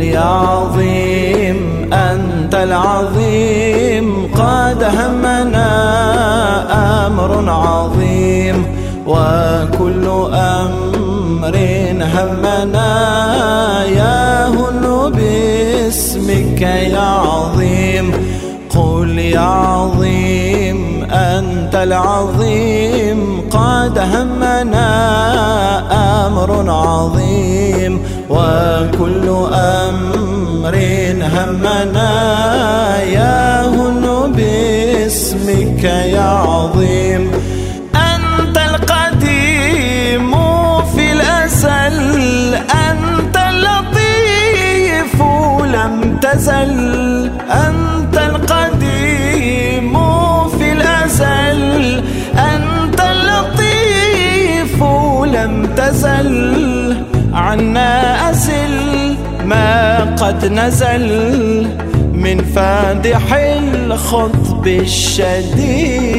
يا عظيم أنت العظيم. قد همنا أمر عظيم وكل أمر همنا. يهن باسمك يا عظيم قل يا عظيم أنت العظيم. قد همنا أمر عظيم. وكل أمر همنا يهن باسمك يا عظيم. أنت القديم في الأزل أنت اللطيف لم تزل. أنت القديم في الأزل أنت اللطيف لم تزل. عنا ما قد نزل من فادح الخطب الشديد.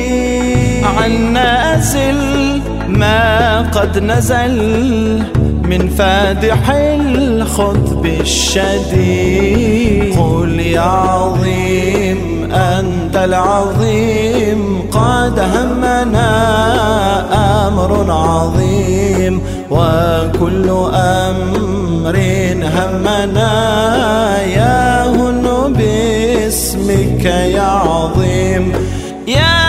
عنا أزل ما قد نزل من فادح الخطب الشديد. قل يا عظيم أنت العظيم قد همنا أمر عظيم. وكل أمر همنا يهن باسمك يا عظيم. يا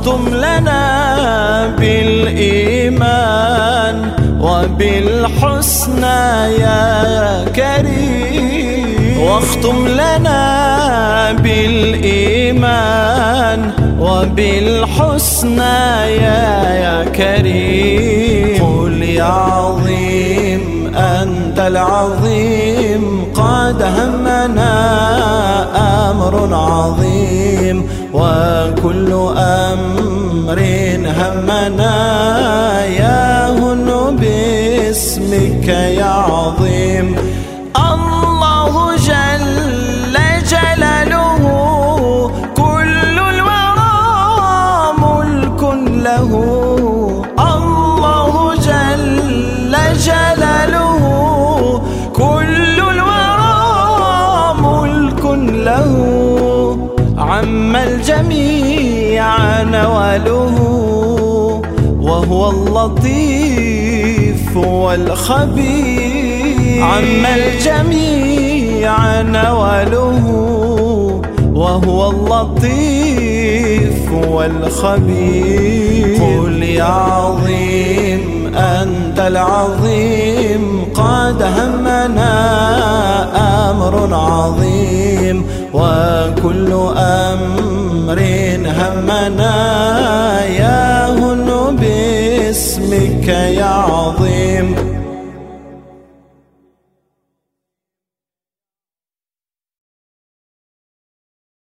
واختم لنا بالإيمان وبالحسنى يا كريم. واختم لنا بالإيمان وبالحسنى يا يا كريم. قل يا عظيم أنت العظيم قد همنا أمر عظيم. وكل أمر همنا يهن باسمك يا عظيم. نواله وهو اللطيف والخبير. عم الجميع نواله وهو اللطيف والخبير. قل يا عظيم أنت العظيم قد همنا أمر عظيم وكل أمر همنا يهن باسمك يا عظيم.